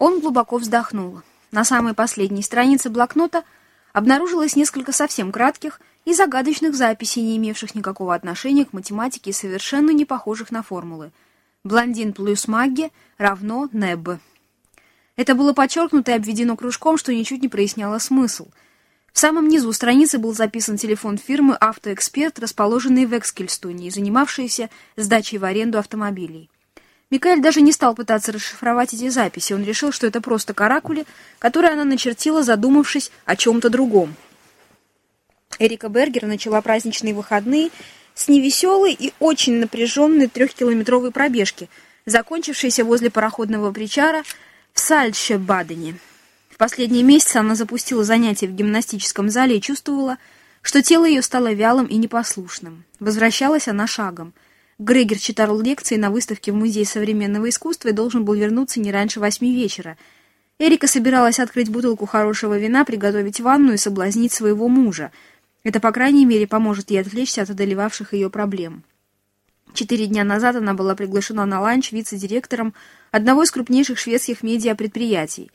Он глубоко вздохнул. На самой последней странице блокнота обнаружилось несколько совсем кратких и загадочных записей, не имевших никакого отношения к математике и совершенно не похожих на формулы. Блондин плюс Магги равно Небб. Это было подчеркнуто и обведено кружком, что ничуть не проясняло смысл. В самом низу страницы был записан телефон фирмы «Автоэксперт», расположенной в Экскельстуне и занимавшейся сдачей в аренду автомобилей. Микаэль даже не стал пытаться расшифровать эти записи. Он решил, что это просто каракули, которые она начертила, задумавшись о чем-то другом. Эрика Бергер начала праздничные выходные с невеселой и очень напряженной трехкилометровой пробежки, закончившейся возле пароходного причара в Сальче-Бадене. В последние месяцы она запустила занятия в гимнастическом зале и чувствовала, что тело ее стало вялым и непослушным. Возвращалась она шагом – Грегер читал лекции на выставке в Музее современного искусства и должен был вернуться не раньше восьми вечера. Эрика собиралась открыть бутылку хорошего вина, приготовить ванну и соблазнить своего мужа. Это, по крайней мере, поможет ей отвлечься от одолевавших ее проблем. Четыре дня назад она была приглашена на ланч вице-директором одного из крупнейших шведских медиапредприятий.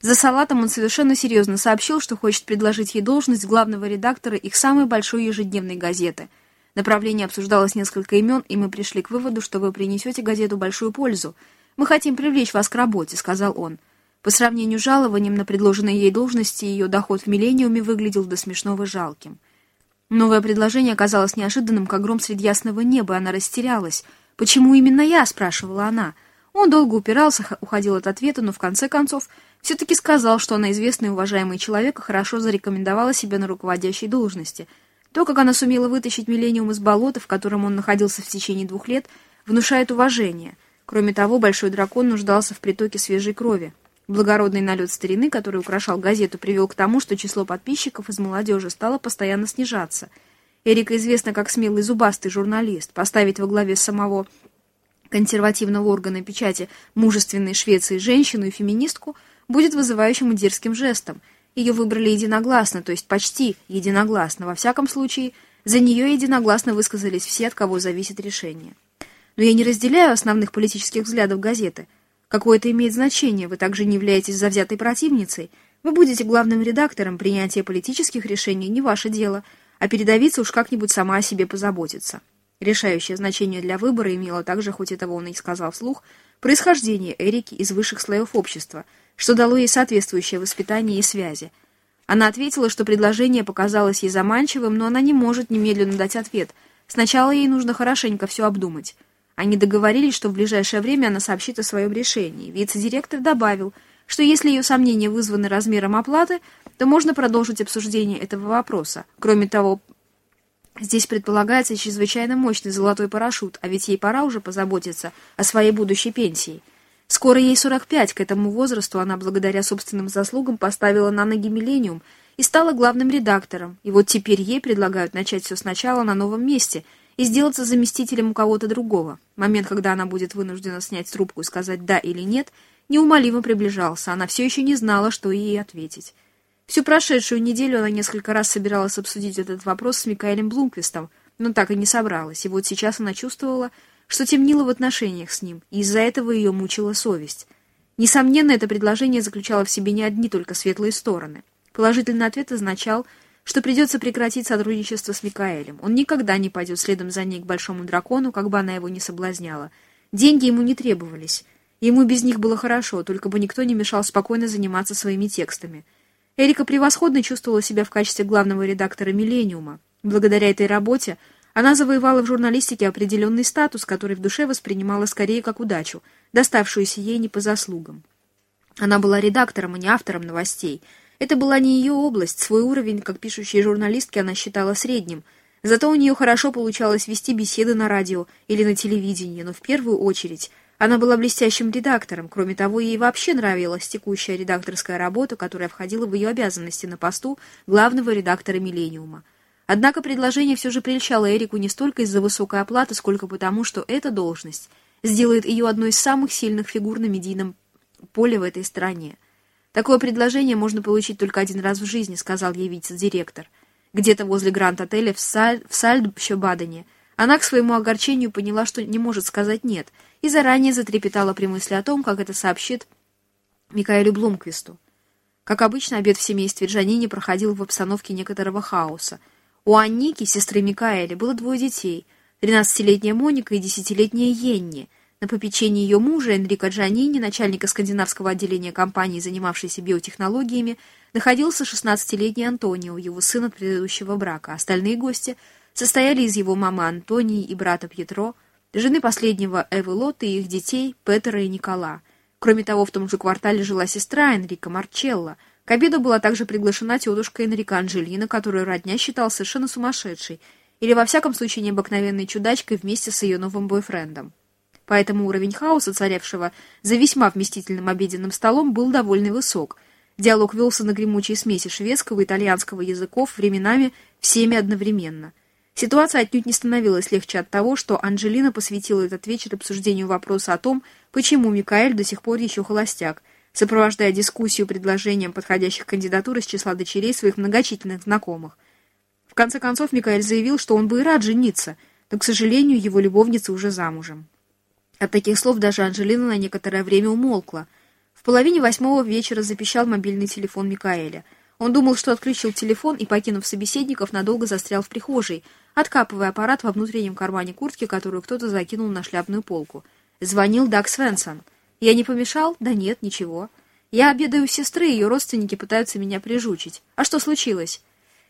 За салатом он совершенно серьезно сообщил, что хочет предложить ей должность главного редактора их самой большой ежедневной газеты – Направление обсуждалось несколько имен, и мы пришли к выводу, что вы принесете газету большую пользу. Мы хотим привлечь вас к работе», — сказал он. По сравнению с жалованием на предложенной ей должности, ее доход в «Миллениуме» выглядел до смешного жалким. Новое предложение оказалось неожиданным, как гром среди ясного неба, она растерялась. «Почему именно я?» — спрашивала она. Он долго упирался, уходил от ответа, но в конце концов все-таки сказал, что она известный и уважаемый человек и хорошо зарекомендовала себя на руководящей должности — то, как она сумела вытащить Миллениум из болота, в котором он находился в течение двух лет, внушает уважение. Кроме того, Большой Дракон нуждался в притоке свежей крови. Благородный налет старины, который украшал газету, привел к тому, что число подписчиков из молодежи стало постоянно снижаться. Эрика известна как смелый зубастый журналист. Поставить во главе самого консервативного органа печати мужественной Швеции женщину и феминистку будет вызывающим и дерзким жестом – ее выбрали единогласно, то есть почти единогласно. Во всяком случае, за нее единогласно высказались все, от кого зависит решение. Но я не разделяю основных политических взглядов газеты. Какое это имеет значение? Вы также не являетесь завзятой противницей. Вы будете главным редактором, принятие политических решений не ваше дело, а передовица уж как-нибудь сама о себе позаботится. Решающее значение для выбора имело также, хоть этого он и сказал вслух, происхождение Эрики из высших слоев общества – что дало ей соответствующее воспитание и связи. Она ответила, что предложение показалось ей заманчивым, но она не может немедленно дать ответ. Сначала ей нужно хорошенько все обдумать. Они договорились, что в ближайшее время она сообщит о своем решении. Вице-директор добавил, что если ее сомнения вызваны размером оплаты, то можно продолжить обсуждение этого вопроса. Кроме того, здесь предполагается чрезвычайно мощный золотой парашют, а ведь ей пора уже позаботиться о своей будущей пенсии. Скоро ей 45, к этому возрасту она благодаря собственным заслугам поставила на ноги «Миллениум» и стала главным редактором. И вот теперь ей предлагают начать все сначала на новом месте и сделаться заместителем у кого-то другого. Момент, когда она будет вынуждена снять трубку и сказать «да» или «нет», неумолимо приближался. Она все еще не знала, что ей ответить. Всю прошедшую неделю она несколько раз собиралась обсудить этот вопрос с Микаэлем Блумквистом, но так и не собралась. И вот сейчас она чувствовала, что темнило в отношениях с ним, и из-за этого ее мучила совесть. Несомненно, это предложение заключало в себе не одни только светлые стороны. Положительный ответ означал, что придется прекратить сотрудничество с Микаэлем. Он никогда не пойдет следом за ней к большому дракону, как бы она его не соблазняла. Деньги ему не требовались. Ему без них было хорошо, только бы никто не мешал спокойно заниматься своими текстами. Эрика превосходно чувствовала себя в качестве главного редактора «Миллениума». Благодаря этой работе она завоевала в журналистике определенный статус, который в душе воспринимала скорее как удачу, доставшуюся ей не по заслугам. Она была редактором, а не автором новостей. Это была не ее область, свой уровень, как пишущей журналистки, она считала средним. Зато у нее хорошо получалось вести беседы на радио или на телевидении, но в первую очередь она была блестящим редактором. Кроме того, ей вообще нравилась текущая редакторская работа, которая входила в ее обязанности на посту главного редактора «Миллениума». Однако предложение все же прельщало Эрику не столько из-за высокой оплаты, сколько потому, что эта должность сделает ее одной из самых сильных фигур на медийном поле в этой стране. «Такое предложение можно получить только один раз в жизни», — сказал ей вице-директор. Где-то возле Гранд-отеля в, Саль... в Сальдбщебадене она к своему огорчению поняла, что не может сказать «нет», и заранее затрепетала при мысли о том, как это сообщит Микаэлю Блумквисту. Как обычно, обед в семействе Джанини проходил в обстановке некоторого хаоса. У Анники, сестры Микаэля, было двое детей — 13-летняя Моника и 10-летняя Йенни. На попечении ее мужа Энрика Джанини, начальника скандинавского отделения компании, занимавшейся биотехнологиями, находился 16-летний Антонио, его сын от предыдущего брака. Остальные гости состояли из его мамы Антонии и брата Пьетро, жены последнего Эвы Лоты и их детей Петера и Никола — Кроме того, в том же квартале жила сестра Энрика Марчелла. К обеду была также приглашена тетушка Энрика Анжелина, которую родня считал совершенно сумасшедшей, или во всяком случае необыкновенной чудачкой вместе с ее новым бойфрендом. Поэтому уровень хаоса, царевшего за весьма вместительным обеденным столом, был довольно высок. Диалог велся на гремучей смеси шведского и итальянского языков, временами всеми одновременно. Ситуация отнюдь не становилась легче от того, что Анжелина посвятила этот вечер обсуждению вопроса о том, почему Микаэль до сих пор еще холостяк, сопровождая дискуссию предложением подходящих кандидатур из числа дочерей своих многочисленных знакомых. В конце концов, Микаэль заявил, что он бы и рад жениться, но, к сожалению, его любовница уже замужем. От таких слов даже Анжелина на некоторое время умолкла. В половине восьмого вечера запищал мобильный телефон Микаэля. Он думал, что отключил телефон и, покинув собеседников, надолго застрял в прихожей, откапывая аппарат во внутреннем кармане куртки, которую кто-то закинул на шляпную полку — Звонил Даг Свенсон. Я не помешал? Да нет, ничего. Я обедаю у сестры, ее родственники пытаются меня прижучить. А что случилось?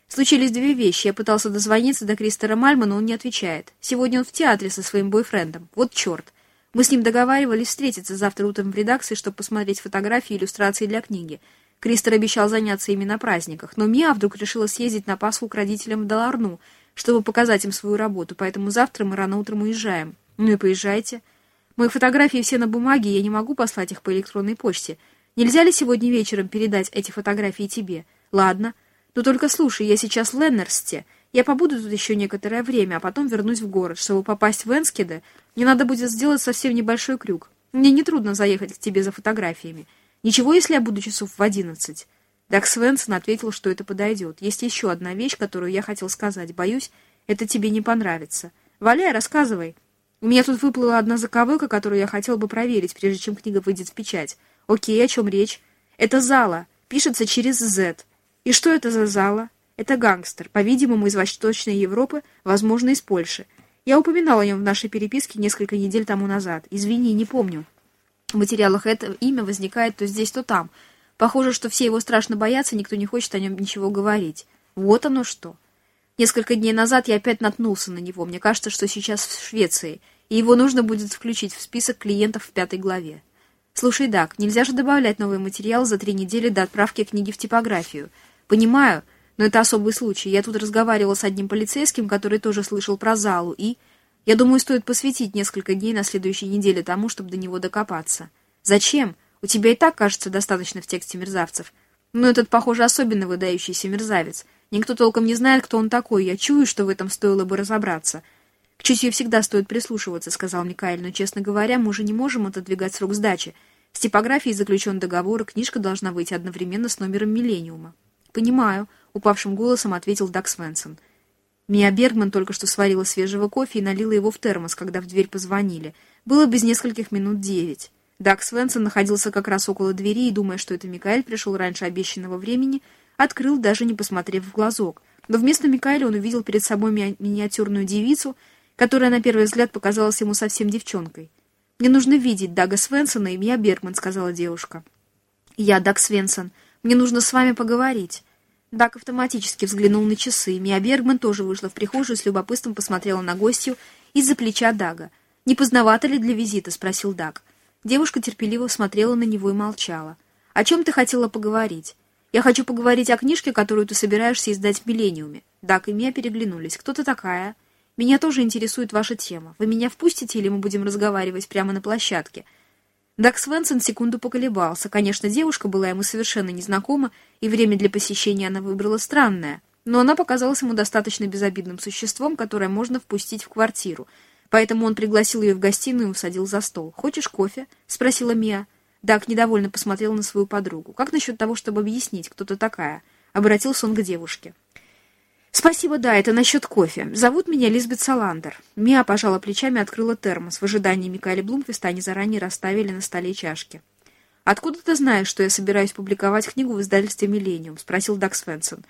Случились две вещи. Я пытался дозвониться до Кристера Мальма, но он не отвечает. Сегодня он в театре со своим бойфрендом. Вот черт. Мы с ним договаривались встретиться завтра утром в редакции, чтобы посмотреть фотографии и иллюстрации для книги. Кристер обещал заняться ими на праздниках, но Мия вдруг решила съездить на Пасху к родителям в Даларну, чтобы показать им свою работу, поэтому завтра мы рано утром уезжаем. Ну и поезжайте. Мои фотографии все на бумаге, я не могу послать их по электронной почте. Нельзя ли сегодня вечером передать эти фотографии тебе? Ладно. Но только слушай, я сейчас в Леннерсте. Я побуду тут еще некоторое время, а потом вернусь в город. Чтобы попасть в Энскеде, мне надо будет сделать совсем небольшой крюк. Мне нетрудно заехать к тебе за фотографиями. Ничего, если я буду часов в одиннадцать?» Даг Свенсон ответил, что это подойдет. «Есть еще одна вещь, которую я хотел сказать. Боюсь, это тебе не понравится. Валяй, рассказывай». У меня тут выплыла одна заковыка, которую я хотел бы проверить, прежде чем книга выйдет в печать. Окей, о чем речь? Это зала. Пишется через Z. И что это за зала? Это гангстер, по-видимому, из Восточной Европы, возможно, из Польши. Я упоминал о нем в нашей переписке несколько недель тому назад. Извини, не помню. В материалах это имя возникает то здесь, то там. Похоже, что все его страшно боятся, никто не хочет о нем ничего говорить. Вот оно что. Несколько дней назад я опять наткнулся на него. Мне кажется, что сейчас в Швеции и его нужно будет включить в список клиентов в пятой главе. Слушай, Дак, нельзя же добавлять новый материал за три недели до отправки книги в типографию. Понимаю, но это особый случай. Я тут разговаривала с одним полицейским, который тоже слышал про залу, и... Я думаю, стоит посвятить несколько дней на следующей неделе тому, чтобы до него докопаться. Зачем? У тебя и так, кажется, достаточно в тексте мерзавцев. Но этот, похоже, особенно выдающийся мерзавец. Никто толком не знает, кто он такой. Я чую, что в этом стоило бы разобраться. «К чутью всегда стоит прислушиваться», — сказал Микаэль, «но, честно говоря, мы уже не можем отодвигать срок сдачи. С типографией заключен договор, и книжка должна выйти одновременно с номером «Миллениума». «Понимаю», — упавшим голосом ответил Дак Свенсон. Мия Бергман только что сварила свежего кофе и налила его в термос, когда в дверь позвонили. Было без нескольких минут девять. Дак Свенсон находился как раз около двери и, думая, что это Микаэль пришел раньше обещанного времени, открыл, даже не посмотрев в глазок. Но вместо Микаэля он увидел перед собой ми миниатюрную девицу — которая на первый взгляд показалась ему совсем девчонкой. «Мне нужно видеть Дага Свенсона и Мия Бергман», — сказала девушка. «Я Даг Свенсон. Мне нужно с вами поговорить». Даг автоматически взглянул на часы. Мия Бергман тоже вышла в прихожую с любопытством посмотрела на гостью из-за плеча Дага. «Не поздновато ли для визита?» — спросил Даг. Девушка терпеливо смотрела на него и молчала. «О чем ты хотела поговорить?» «Я хочу поговорить о книжке, которую ты собираешься издать в «Миллениуме». Даг и Мия переглянулись. «Кто ты такая?» Меня тоже интересует ваша тема. Вы меня впустите или мы будем разговаривать прямо на площадке?» Дак Свенсон секунду поколебался. Конечно, девушка была ему совершенно незнакома, и время для посещения она выбрала странное. Но она показалась ему достаточно безобидным существом, которое можно впустить в квартиру. Поэтому он пригласил ее в гостиную и усадил за стол. «Хочешь кофе?» — спросила Мия. Дак недовольно посмотрел на свою подругу. «Как насчет того, чтобы объяснить, кто ты такая?» Обратился он к девушке. «Спасибо, да, это насчет кофе. Зовут меня Лизбет Саландер». Мия пожала плечами открыла термос. В ожидании Микаэля Блумквиста они заранее расставили на столе чашки. «Откуда ты знаешь, что я собираюсь публиковать книгу в издательстве «Миллениум»?» — спросил Даг Свенсон.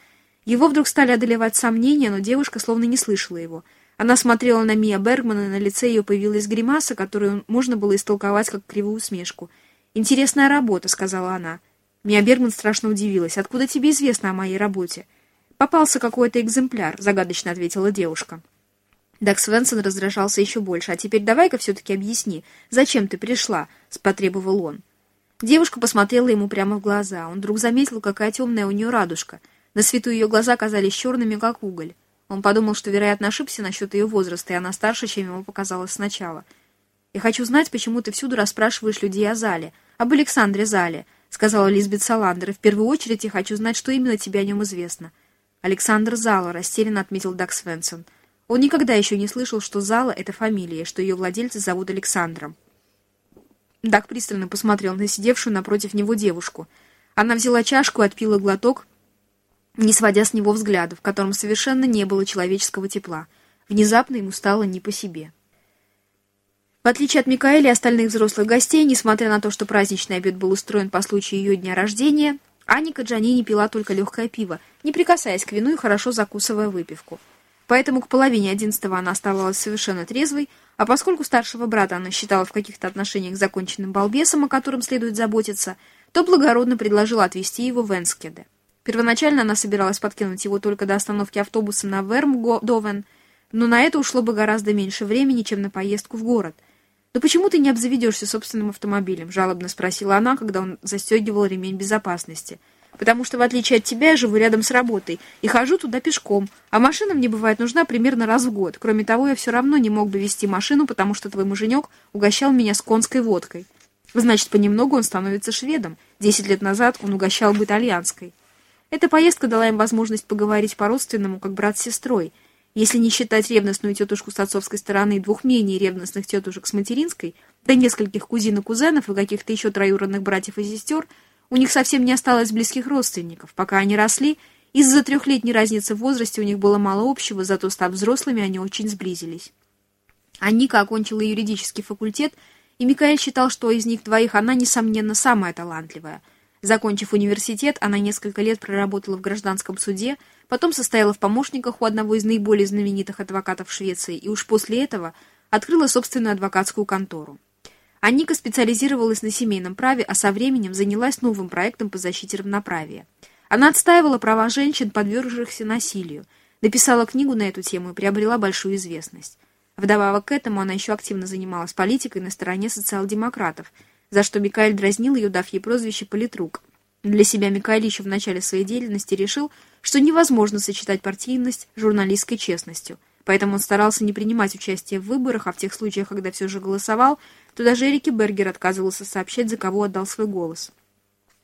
Его вдруг стали одолевать сомнения, но девушка словно не слышала его. Она смотрела на Мия Бергмана, и на лице ее появилась гримаса, которую можно было истолковать как кривую усмешку. «Интересная работа», — сказала она. Мия Бергман страшно удивилась. «Откуда тебе известно о моей работе?» «Попался какой-то экземпляр», — загадочно ответила девушка. Даг Свенсон раздражался еще больше. «А теперь давай-ка все-таки объясни, зачем ты пришла?» — потребовал он. Девушка посмотрела ему прямо в глаза. Он вдруг заметил, какая темная у нее радужка. На свету ее глаза казались черными, как уголь. Он подумал, что, вероятно, ошибся насчет ее возраста, и она старше, чем ему показалось сначала. «Я хочу знать, почему ты всюду расспрашиваешь людей о Зале, об Александре Зале», — сказала Лизбет Саландер, «и в первую очередь я хочу знать, что именно тебе о нем известно». «Александр Зала», — растерянно отметил Даг Свенсон. Он никогда еще не слышал, что Зала — это фамилия, что ее владельца зовут Александром. Даг пристально посмотрел на сидевшую напротив него девушку. Она взяла чашку и отпила глоток, не сводя с него взгляда, в котором совершенно не было человеческого тепла. Внезапно ему стало не по себе. В отличие от Микаэля и остальных взрослых гостей, несмотря на то, что праздничный обед был устроен по случаю ее дня рождения, Аника Джанини пила только легкое пиво, не прикасаясь к вину и хорошо закусывая выпивку. Поэтому к половине одиннадцатого она оставалась совершенно трезвой, а поскольку старшего брата она считала в каких-то отношениях законченным балбесом, о котором следует заботиться, то благородно предложила отвезти его в Энскеде. Первоначально она собиралась подкинуть его только до остановки автобуса на Вермдовен, но на это ушло бы гораздо меньше времени, чем на поездку в город. «Да почему ты не обзаведешься собственным автомобилем?» — жалобно спросила она, когда он застегивал ремень безопасности. «Потому что, в отличие от тебя, я живу рядом с работой и хожу туда пешком, а машина мне бывает нужна примерно раз в год. Кроме того, я все равно не мог бы вести машину, потому что твой муженек угощал меня с конской водкой. Значит, понемногу он становится шведом. Десять лет назад он угощал бы итальянской». Эта поездка дала им возможность поговорить по-родственному, как брат с сестрой. Если не считать ревностную тетушку с отцовской стороны и двух менее ревностных тетушек с материнской, да нескольких кузин и кузенов и каких-то еще троюродных братьев и сестер, у них совсем не осталось близких родственников. Пока они росли, из-за трехлетней разницы в возрасте у них было мало общего, зато став взрослыми, они очень сблизились. Аника окончила юридический факультет, и Микаэль считал, что из них двоих она, несомненно, самая талантливая – Закончив университет, она несколько лет проработала в гражданском суде, потом состояла в помощниках у одного из наиболее знаменитых адвокатов Швеции и уж после этого открыла собственную адвокатскую контору. Аника специализировалась на семейном праве, а со временем занялась новым проектом по защите равноправия. Она отстаивала права женщин, подвергшихся насилию, написала книгу на эту тему и приобрела большую известность. Вдобавок к этому она еще активно занималась политикой на стороне социал-демократов – за что Микаэль дразнил ее, дав ей прозвище «Политрук». Для себя Микаэль еще в начале своей деятельности решил, что невозможно сочетать партийность с журналистской честностью, поэтому он старался не принимать участие в выборах, а в тех случаях, когда все же голосовал, то даже Эрики Бергер отказывался сообщать, за кого отдал свой голос.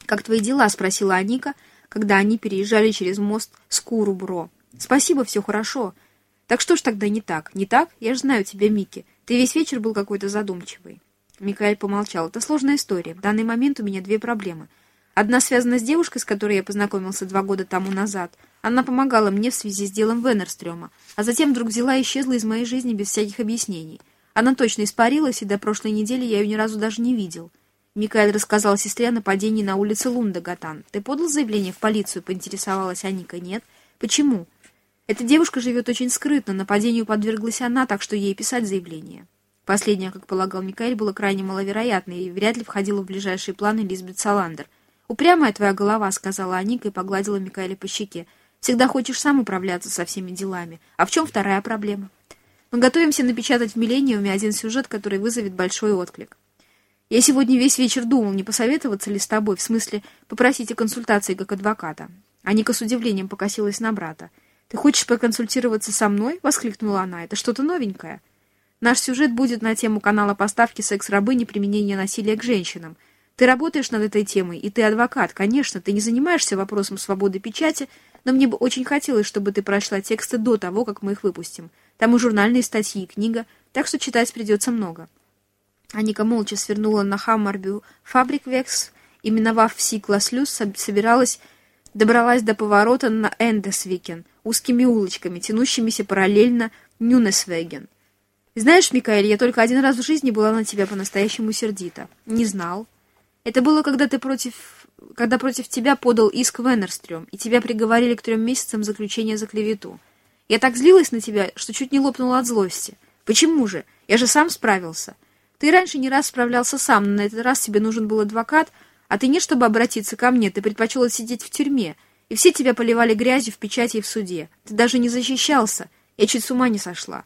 «Как твои дела?» — спросила Аника, когда они переезжали через мост Скурубро. «Спасибо, все хорошо. Так что ж тогда не так? Не так? Я же знаю тебя, Микки. Ты весь вечер был какой-то задумчивый». Микаэль помолчал. «Это сложная история. В данный момент у меня две проблемы. Одна связана с девушкой, с которой я познакомился два года тому назад. Она помогала мне в связи с делом Веннерстрёма, а затем вдруг взяла и исчезла из моей жизни без всяких объяснений. Она точно испарилась, и до прошлой недели я ее ни разу даже не видел». Микаэль рассказал сестре о нападении на улице Лундагатан. «Ты подал заявление в полицию?» — поинтересовалась Аника. «Нет». «Почему?» «Эта девушка живет очень скрытно. Нападению подверглась она, так что ей писать заявление». Последнее, как полагал Микаэль, было крайне маловероятно и вряд ли входило в ближайшие планы Лизбет Саландер. «Упрямая твоя голова», — сказала Аника и погладила Микаэля по щеке. «Всегда хочешь сам управляться со всеми делами. А в чем вторая проблема?» «Мы готовимся напечатать в «Миллениуме» один сюжет, который вызовет большой отклик. Я сегодня весь вечер думал, не посоветоваться ли с тобой, в смысле попросить о консультации как адвоката». Аника с удивлением покосилась на брата. «Ты хочешь проконсультироваться со мной?» — воскликнула она. «Это что-то новенькое». Наш сюжет будет на тему канала поставки секс-рабыни применения насилия к женщинам. Ты работаешь над этой темой, и ты адвокат. Конечно, ты не занимаешься вопросом свободы печати, но мне бы очень хотелось, чтобы ты прочла тексты до того, как мы их выпустим. Там и журнальные статьи, и книга, так что читать придется много». Аника молча свернула на Хаммарбю фабрик Векс, и, миновав Си-класс-люс, собиралась, добралась до поворота на Эндесвикен, узкими улочками, тянущимися параллельно Нюнесвеген. «Знаешь, Микаэль, я только один раз в жизни была на тебя по-настоящему сердита. Не знал». Это было, когда ты против... когда против тебя подал иск Веннерстрём, и тебя приговорили к трем месяцам заключения за клевету. Я так злилась на тебя, что чуть не лопнула от злости. Почему же? Я же сам справился. Ты раньше не раз справлялся сам, но на этот раз тебе нужен был адвокат, а ты не чтобы обратиться ко мне, ты предпочел сидеть в тюрьме, и все тебя поливали грязью в печати и в суде. Ты даже не защищался. Я чуть с ума не сошла.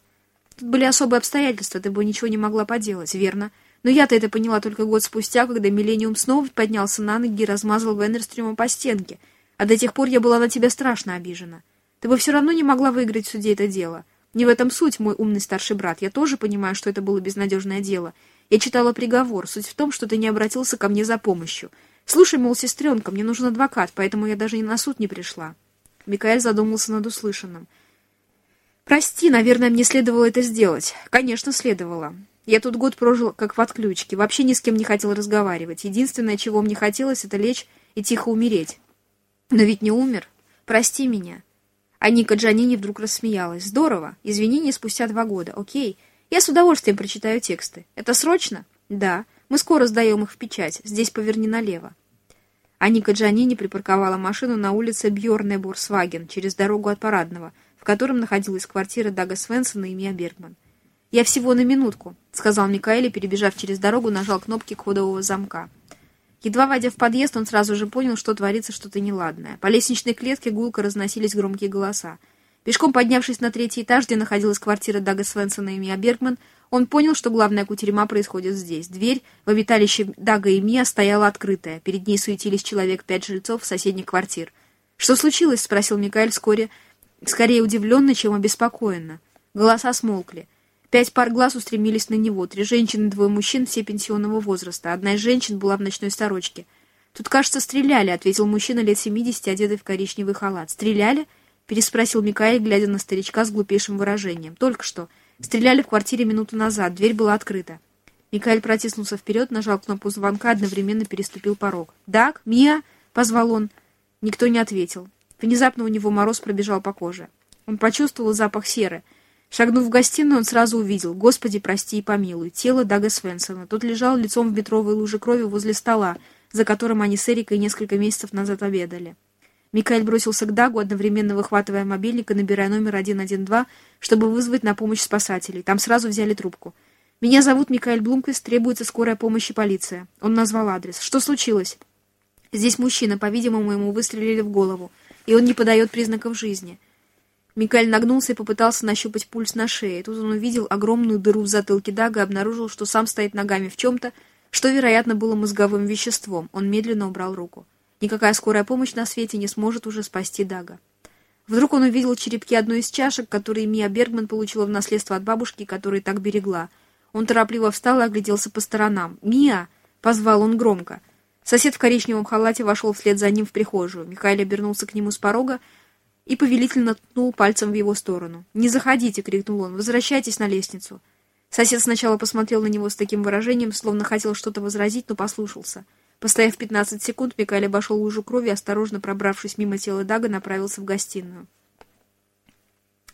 Тут были особые обстоятельства, ты бы ничего не могла поделать, верно? Но я-то это поняла только год спустя, когда Миллениум снова поднялся на ноги и размазал Веннерстрюма по стенке. А до тех пор я была на тебя страшно обижена. Ты бы все равно не могла выиграть в суде это дело. Не в этом суть, мой умный старший брат. Я тоже понимаю, что это было безнадежное дело. Я читала приговор. Суть в том, что ты не обратился ко мне за помощью. Слушай, мол, сестренка, мне нужен адвокат, поэтому я даже на суд не пришла. Микаэль задумался над услышанным. «Прости, наверное, мне следовало это сделать. Конечно, следовало. Я тут год прожил как в отключке, вообще ни с кем не хотел разговаривать. Единственное, чего мне хотелось, это лечь и тихо умереть. Но ведь не умер. Прости меня. А Ника Джанини вдруг рассмеялась. Здорово. Извинения спустя два года. Окей. Я с удовольствием прочитаю тексты. Это срочно? Да. Мы скоро сдаем их в печать. Здесь поверни налево. А Ника Джанини припарковала машину на улице Бьорнебурсваген через дорогу от Парадного, в котором находилась квартира Дага Свенсона и Мия Бергман. «Я всего на минутку», — сказал Микаэль и, перебежав через дорогу, нажал кнопки кодового замка. Едва войдя в подъезд, он сразу же понял, что творится что-то неладное. По лестничной клетке гулко разносились громкие голоса. Пешком поднявшись на третий этаж, где находилась квартира Дага Свенсона и Мия Бергман, он понял, что главная кутерьма происходит здесь. Дверь в обиталище Дага и Мия стояла открытая. Перед ней суетились человек пять жильцов соседних квартир. «Что случилось?» — спросил Микаэль вскоре, скорее удивленно, чем обеспокоенно. Голоса смолкли. Пять пар глаз устремились на него. Три женщины, двое мужчин, все пенсионного возраста. Одна из женщин была в ночной сорочке. «Тут, кажется, стреляли», — ответил мужчина лет семидесяти, одетый в коричневый халат. «Стреляли?» — переспросил Микаэль, глядя на старичка с глупейшим выражением. «Только что. Стреляли в квартире минуту назад. Дверь была открыта». Микаэль протиснулся вперед, нажал кнопку звонка, одновременно переступил порог. «Даг? Мия?» — позвал он. Никто не ответил. Внезапно у него мороз пробежал по коже. Он почувствовал запах серы — Шагнув в гостиную, он сразу увидел «Господи, прости и помилуй» тело Дага Свенсона. Тот лежал лицом в метровой луже крови возле стола, за которым они с Эрикой несколько месяцев назад обедали. Микаэль бросился к Дагу, одновременно выхватывая мобильник и набирая номер 112, чтобы вызвать на помощь спасателей. Там сразу взяли трубку. «Меня зовут Микаэль Блумквист, требуется скорая помощь и полиция». Он назвал адрес. «Что случилось?» «Здесь мужчина, по-видимому, ему выстрелили в голову, и он не подает признаков жизни». Микаэль нагнулся и попытался нащупать пульс на шее. Тут он увидел огромную дыру в затылке Дага и обнаружил, что сам стоит ногами в чем-то, что, вероятно, было мозговым веществом. Он медленно убрал руку. Никакая скорая помощь на свете не сможет уже спасти Дага. Вдруг он увидел черепки одной из чашек, которые Мия Бергман получила в наследство от бабушки, которую так берегла. Он торопливо встал и огляделся по сторонам. «Мия!» — позвал он громко. Сосед в коричневом халате вошел вслед за ним в прихожую. Михаил обернулся к нему с порога, и повелительно ткнул пальцем в его сторону. «Не заходите!» — крикнул он. «Возвращайтесь на лестницу!» Сосед сначала посмотрел на него с таким выражением, словно хотел что-то возразить, но послушался. Постояв 15 секунд, Микаэль обошел лужу крови осторожно пробравшись мимо тела Дага, направился в гостиную.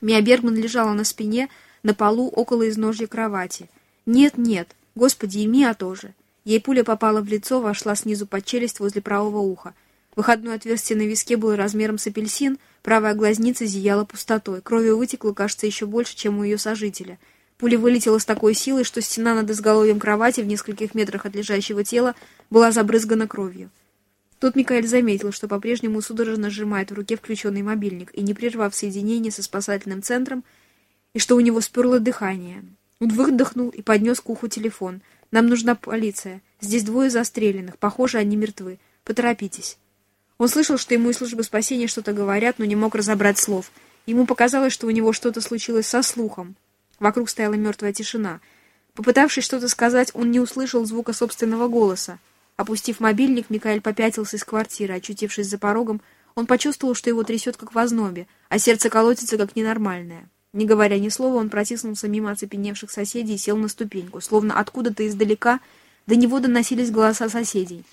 Мия Бергман лежала на спине, на полу, около изножья кровати. «Нет, нет! Господи, и Мия тоже!» Ей пуля попала в лицо, вошла снизу под челюсть возле правого уха. Выходное отверстие на виске было размером с апельсин, правая глазница зияла пустотой. Крови вытекло, кажется, еще больше, чем у ее сожителя. Пуля вылетела с такой силой, что стена над изголовьем кровати в нескольких метрах от лежащего тела была забрызгана кровью. Тут Микаэль заметил, что по-прежнему судорожно сжимает в руке включенный мобильник и не прервав соединение со спасательным центром, и что у него сперло дыхание. Он выдохнул и поднес к уху телефон. «Нам нужна полиция. Здесь двое застреленных. Похоже, они мертвы. Поторопитесь». Он слышал, что ему из службы спасения что-то говорят, но не мог разобрать слов. Ему показалось, что у него что-то случилось со слухом. Вокруг стояла мертвая тишина. Попытавшись что-то сказать, он не услышал звука собственного голоса. Опустив мобильник, Микаэль попятился из квартиры. Очутившись за порогом, он почувствовал, что его трясет как в ознобе, а сердце колотится как ненормальное. Не говоря ни слова, он протиснулся мимо оцепеневших соседей и сел на ступеньку, словно откуда-то издалека до него доносились голоса соседей.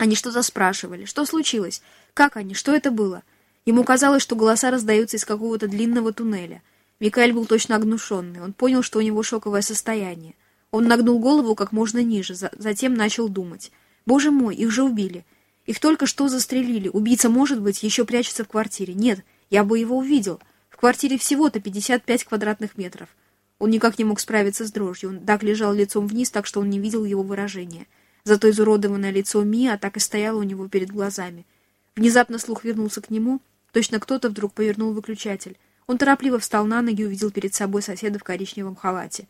Они что-то спрашивали. Что случилось? Как они? Что это было? Ему казалось, что голоса раздаются из какого-то длинного туннеля. Микаэль был точно огнушенный. Он понял, что у него шоковое состояние. Он нагнул голову как можно ниже, затем начал думать. Боже мой, их же убили. Их только что застрелили. Убийца, может быть, еще прячется в квартире. Нет, я бы его увидел. В квартире всего-то 55 квадратных метров. Он никак не мог справиться с дрожью. Он так лежал лицом вниз, так что он не видел его выражения. Зато изуродованное лицо Мия так и стояло у него перед глазами. Внезапно слух вернулся к нему. Точно кто-то вдруг повернул выключатель. Он торопливо встал на ноги и увидел перед собой соседа в коричневом халате.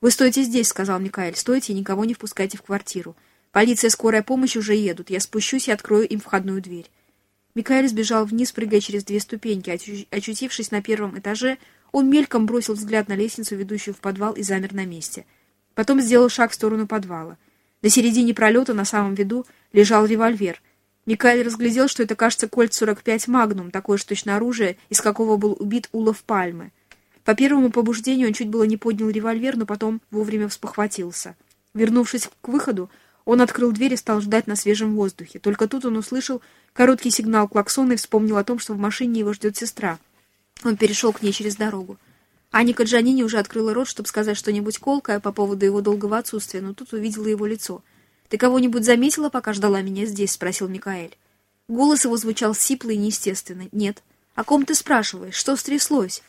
«Вы стойте здесь», — сказал Микаэль. «Стойте и никого не впускайте в квартиру. Полиция и скорая помощь уже едут. Я спущусь и открою им входную дверь». Микаэль сбежал вниз, прыгая через две ступеньки. Очутившись на первом этаже, он мельком бросил взгляд на лестницу, ведущую в подвал, и замер на месте. Потом сделал шаг в сторону подвала. На середине пролета, на самом виду, лежал револьвер. Микаэль разглядел, что это, кажется, кольт 45 «Магнум», такое же точно оружие, из какого был убит Улов Пальмы. По первому побуждению он чуть было не поднял револьвер, но потом вовремя вспохватился. Вернувшись к выходу, он открыл дверь и стал ждать на свежем воздухе. Только тут он услышал короткий сигнал клаксона и вспомнил о том, что в машине его ждет сестра. Он перешел к ней через дорогу. Аника Джанини уже открыла рот, чтобы сказать что-нибудь колкое по поводу его долгого отсутствия, но тут увидела его лицо. «Ты кого-нибудь заметила, пока ждала меня здесь?» — спросил Микаэль. Голос его звучал сипло и неестественно. «Нет». «О ком ты спрашиваешь? Что стряслось?»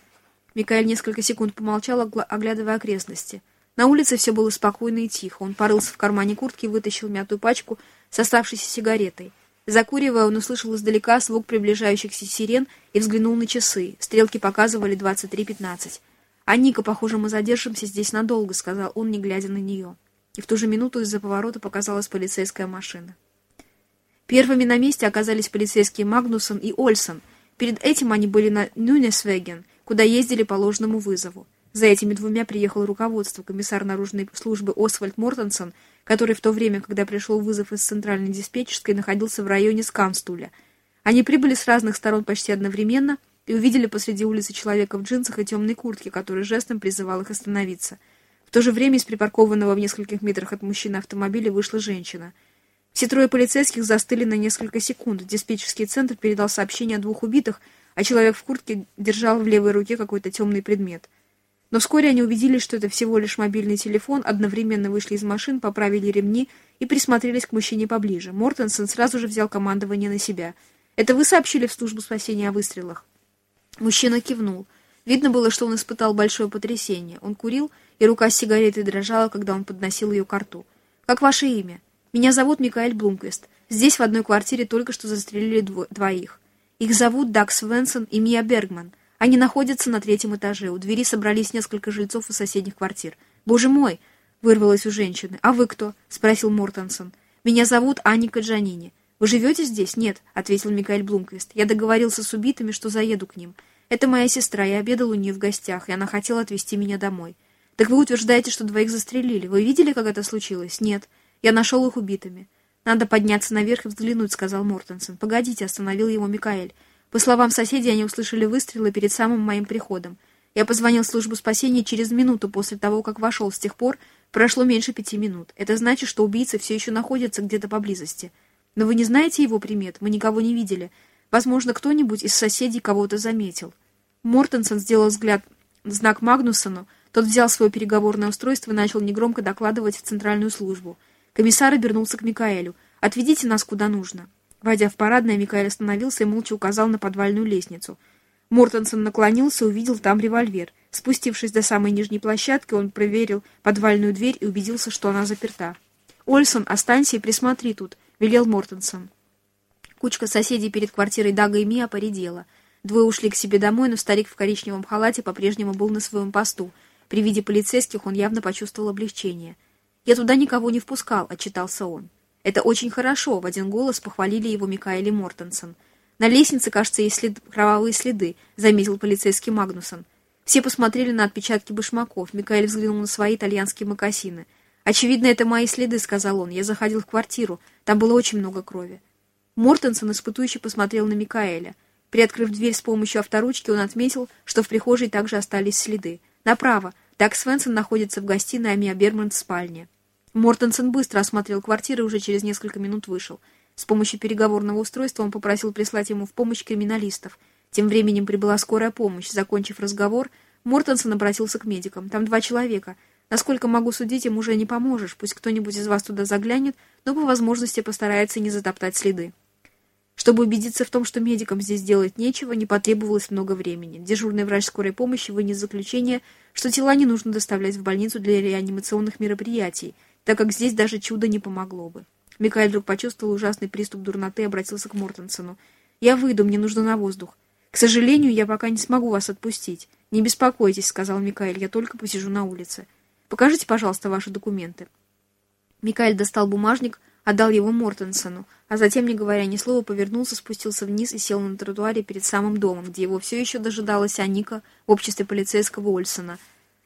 Микаэль несколько секунд помолчал, оглядывая окрестности. На улице все было спокойно и тихо. Он порылся в кармане куртки и вытащил мятую пачку с оставшейся сигаретой. Закуривая, он услышал издалека звук приближающихся сирен и взглянул на часы. Стрелки показывали 23.15. «А Ника, похоже, мы задержимся здесь надолго», — сказал он, не глядя на нее. И в ту же минуту из-за поворота показалась полицейская машина. Первыми на месте оказались полицейские Магнусон и Ольсон. Перед этим они были на Нюнесвеген, куда ездили по ложному вызову. За этими двумя приехал руководство, комиссар наружной службы Освальд Мортенсон, который в то время, когда пришел вызов из центральной диспетчерской, находился в районе Сканстуля. Они прибыли с разных сторон почти одновременно и увидели посреди улицы человека в джинсах и темной куртке, который жестом призывал их остановиться. В то же время из припаркованного в нескольких метрах от мужчины автомобиля вышла женщина. Все трое полицейских застыли на несколько секунд. Диспетчерский центр передал сообщение о двух убитых, а человек в куртке держал в левой руке какой-то темный предмет. Но вскоре они убедились, что это всего лишь мобильный телефон, одновременно вышли из машин, поправили ремни и присмотрелись к мужчине поближе. Мортенсон сразу же взял командование на себя. «Это вы сообщили в службу спасения о выстрелах?» Мужчина кивнул. Видно было, что он испытал большое потрясение. Он курил, и рука с сигаретой дрожала, когда он подносил ее к рту. «Как ваше имя?» «Меня зовут Микаэль Блумквист. Здесь в одной квартире только что застрелили дво двоих. Их зовут Дакс Свенсон и Мия Бергман». Они находятся на третьем этаже. У двери собрались несколько жильцов из соседних квартир. «Боже мой!» — вырвалось у женщины. «А вы кто?» — спросил Мортенсон. «Меня зовут Анника Джанини. Вы живете здесь?» «Нет», — ответил Микаэль Блумквист. «Я договорился с убитыми, что заеду к ним. Это моя сестра, я обедал у нее в гостях, и она хотела отвезти меня домой». «Так вы утверждаете, что двоих застрелили. Вы видели, как это случилось?» «Нет. Я нашел их убитыми». «Надо подняться наверх и взглянуть», — сказал Мортенсон. «Погодите», — остановил его Микаэль. По словам соседей, они услышали выстрелы перед самым моим приходом. Я позвонил в службу спасения через минуту после того, как вошел. С тех пор прошло меньше пяти минут. Это значит, что убийца все еще находится где-то поблизости. Но вы не знаете его примет? Мы никого не видели. Возможно, кто-нибудь из соседей кого-то заметил. Мортенсон сделал взгляд знак Магнусону. Тот взял свое переговорное устройство и начал негромко докладывать в центральную службу. Комиссар обернулся к Микаэлю. «Отведите нас куда нужно». Войдя в парадное, Микаэль остановился и молча указал на подвальную лестницу. Мортенсон наклонился и увидел там револьвер. Спустившись до самой нижней площадки, он проверил подвальную дверь и убедился, что она заперта. «Ольсон, останься и присмотри тут», — велел Мортенсон. Кучка соседей перед квартирой Дага и Мия поредела. Двое ушли к себе домой, но старик в коричневом халате по-прежнему был на своем посту. При виде полицейских он явно почувствовал облегчение. «Я туда никого не впускал», — отчитался он. «Это очень хорошо», — в один голос похвалили его Микаэль и Мортенсон. «На лестнице, кажется, есть след... кровавые следы», — заметил полицейский Магнусон. Все посмотрели на отпечатки башмаков. Микаэль взглянул на свои итальянские мокасины. «Очевидно, это мои следы», — сказал он. «Я заходил в квартиру. Там было очень много крови». Мортенсон испытующе посмотрел на Микаэля. Приоткрыв дверь с помощью авторучки, он отметил, что в прихожей также остались следы. Направо. Даг Свенсон находится в гостиной, а Мия Берман в спальне. Мортенсен быстро осмотрел квартиру и уже через несколько минут вышел. С помощью переговорного устройства он попросил прислать ему в помощь криминалистов. Тем временем прибыла скорая помощь. Закончив разговор, Мортенсен обратился к медикам. «Там два человека. Насколько могу судить, им уже не поможешь. Пусть кто-нибудь из вас туда заглянет, но по возможности постарается не затоптать следы. Чтобы убедиться в том, что медикам здесь делать нечего, не потребовалось много времени. Дежурный врач скорой помощи вынес заключение, что тела не нужно доставлять в больницу для реанимационных мероприятий, так как здесь даже чудо не помогло бы. Микаэль вдруг почувствовал ужасный приступ дурноты и обратился к Мортенсону. «Я выйду, мне нужно на воздух. К сожалению, я пока не смогу вас отпустить. Не беспокойтесь», — сказал Микаэль, — «я только посижу на улице. Покажите, пожалуйста, ваши документы». Микаэль достал бумажник, отдал его Мортенсону, а затем, не говоря ни слова, повернулся, спустился вниз и сел на тротуаре перед самым домом, где его все еще дожидалась Аника в обществе полицейского Ольсона.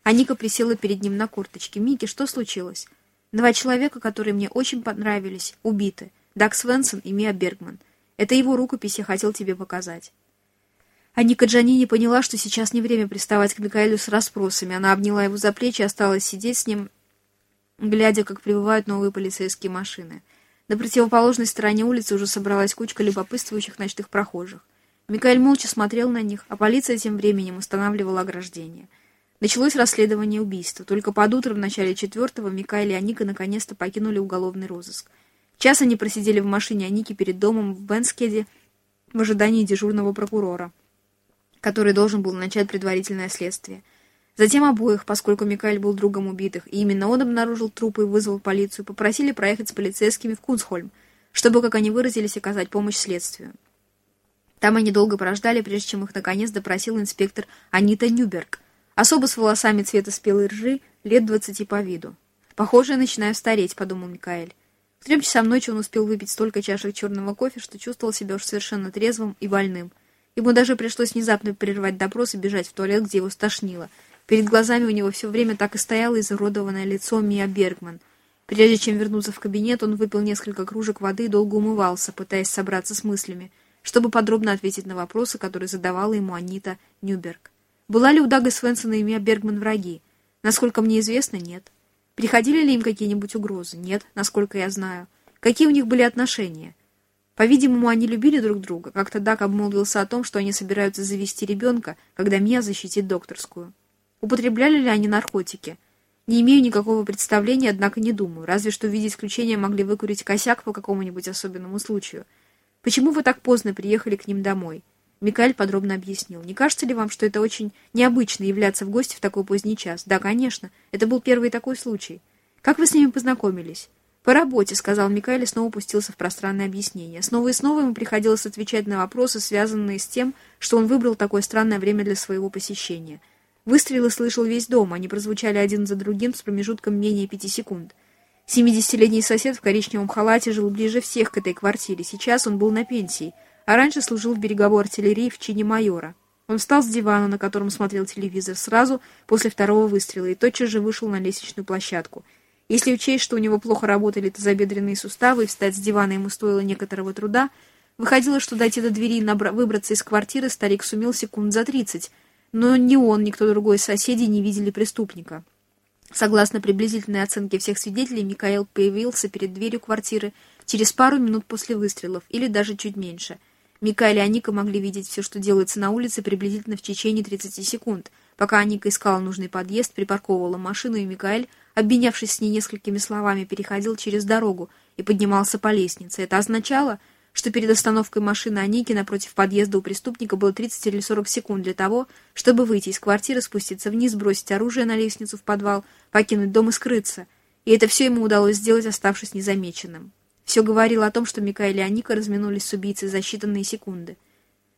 Аника присела перед ним на корточки. «Микки, что случилось?» «Два человека, которые мне очень понравились, убиты. Даг Свенсон и Мия Бергман. Это его рукопись я хотел тебе показать». Аника Джанини поняла, что сейчас не время приставать к Микаэлю с расспросами. Она обняла его за плечи и осталась сидеть с ним, глядя, как прибывают новые полицейские машины. На противоположной стороне улицы уже собралась кучка любопытствующих ночных прохожих. Микаэль молча смотрел на них, а полиция тем временем устанавливала ограждение. Началось расследование убийства. Только под утро в начале четвертого Микаэль и Аника наконец-то покинули уголовный розыск. Час они просидели в машине Аники перед домом в Бенскеде в ожидании дежурного прокурора, который должен был начать предварительное следствие – Затем обоих, поскольку Микаэль был другом убитых, и именно он обнаружил трупы и вызвал полицию, попросили проехать с полицейскими в Кунсхольм, чтобы, как они выразились, оказать помощь следствию. Там они долго прождали, прежде чем их наконец допросил инспектор Анита Нюберг, особо с волосами цвета спелой ржи, лет двадцати по виду. «Похоже, я начинаю стареть», — подумал Микаэль. К трем часам ночи он успел выпить столько чашек черного кофе, что чувствовал себя уж совершенно трезвым и больным. Ему даже пришлось внезапно прервать допрос и бежать в туалет, где его стошнило — Перед глазами у него все время так и стояло изуродованное лицо Мия Бергман. Прежде чем вернуться в кабинет, он выпил несколько кружек воды и долго умывался, пытаясь собраться с мыслями, чтобы подробно ответить на вопросы, которые задавала ему Анита Нюберг. Была ли у Дага Свенсона и Мия Бергман враги? Насколько мне известно, нет. Приходили ли им какие-нибудь угрозы? Нет, насколько я знаю. Какие у них были отношения? По-видимому, они любили друг друга. Как-то Даг обмолвился о том, что они собираются завести ребенка, когда Мия защитит докторскую. Употребляли ли они наркотики? Не имею никакого представления, однако не думаю. Разве что в виде исключения могли выкурить косяк по какому-нибудь особенному случаю. Почему вы так поздно приехали к ним домой? Микаэль подробно объяснил. Не кажется ли вам, что это очень необычно являться в гости в такой поздний час? Да, конечно. Это был первый такой случай. Как вы с ними познакомились? По работе, сказал Микаэль и снова пустился в пространное объяснение. Снова и снова ему приходилось отвечать на вопросы, связанные с тем, что он выбрал такое странное время для своего посещения. Выстрелы слышал весь дом, они прозвучали один за другим с промежутком менее пяти секунд. Семидесятилетний сосед в коричневом халате жил ближе всех к этой квартире. Сейчас он был на пенсии, а раньше служил в береговой артиллерии в чине майора. Он встал с дивана, на котором смотрел телевизор, сразу после второго выстрела и тотчас же вышел на лестничную площадку. Если учесть, что у него плохо работали тазобедренные суставы, и встать с дивана ему стоило некоторого труда, выходило, что дойти до двери и выбраться из квартиры старик сумел секунд за тридцать — но ни он, ни кто другой из соседей не видели преступника. Согласно приблизительной оценке всех свидетелей, Микаэл появился перед дверью квартиры через пару минут после выстрелов, или даже чуть меньше. Микаэль и Аника могли видеть все, что делается на улице, приблизительно в течение 30 секунд. Пока Аника искала нужный подъезд, припарковывала машину, и Микаэль, обменявшись с ней несколькими словами, переходил через дорогу и поднимался по лестнице. Это означало, что перед остановкой машины Аники напротив подъезда у преступника было 30 или 40 секунд для того, чтобы выйти из квартиры, спуститься вниз, бросить оружие на лестницу в подвал, покинуть дом и скрыться. И это все ему удалось сделать, оставшись незамеченным. Все говорило о том, что Микаэль и Аника разминулись с убийцей за считанные секунды.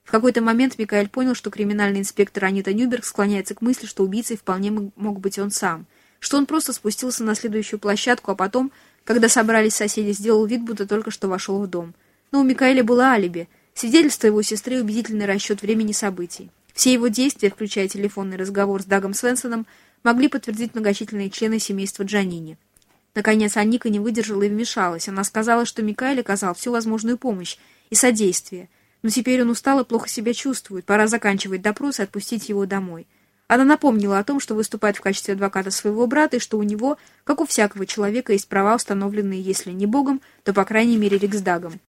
В какой-то момент Микаэль понял, что криминальный инспектор Анита Нюберг склоняется к мысли, что убийцей вполне мог быть он сам, что он просто спустился на следующую площадку, а потом, когда собрались соседи, сделал вид, будто только что вошел в дом – но у Микаэля было алиби, свидетельство его сестры убедительный расчет времени событий. Все его действия, включая телефонный разговор с Дагом Свенсоном, могли подтвердить многочисленные члены семейства Джанини. Наконец, Анника не выдержала и вмешалась. Она сказала, что Микаэль оказал всю возможную помощь и содействие. Но теперь он устал и плохо себя чувствует. Пора заканчивать допрос и отпустить его домой. Она напомнила о том, что выступает в качестве адвоката своего брата и что у него, как у всякого человека, есть права, установленные, если не Богом, то, по крайней мере, Риксдагом.